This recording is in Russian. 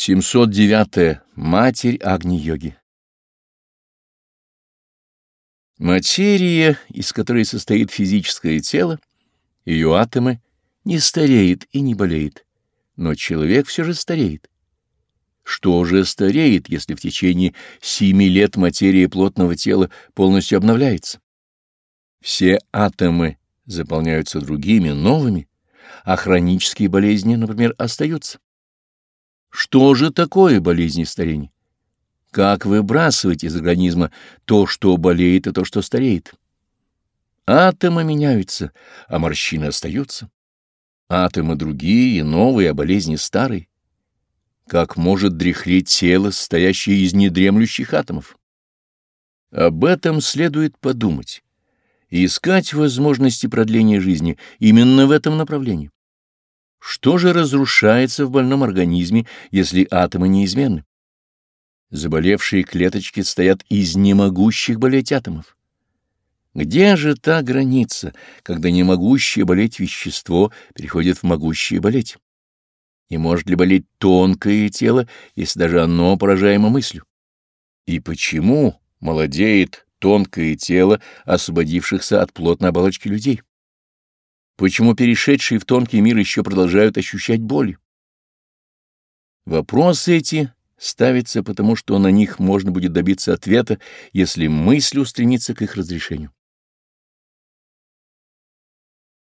709. -я. Матерь Агни-йоги Материя, из которой состоит физическое тело, ее атомы, не стареет и не болеет, но человек все же стареет. Что же стареет, если в течение семи лет материя плотного тела полностью обновляется? Все атомы заполняются другими, новыми, а хронические болезни, например, остаются. Что же такое болезни старения? Как выбрасывать из организма то, что болеет, и то, что стареет? Атомы меняются, а морщины остаются. Атомы другие, новые, а болезни старые. Как может дряхлеть тело, состоящее из недремлющих атомов? Об этом следует подумать и искать возможности продления жизни именно в этом направлении. Что же разрушается в больном организме, если атомы неизменны? Заболевшие клеточки стоят из немогущих болеть атомов. Где же та граница, когда немогущее болеть вещество переходит в могущее болеть? И может ли болеть тонкое тело, если даже оно поражаемо мыслью? И почему молодеет тонкое тело освободившихся от плотной оболочки людей? Почему перешедшие в тонкий мир еще продолжают ощущать боль? Вопросы эти ставятся потому, что на них можно будет добиться ответа, если мысль устремится к их разрешению.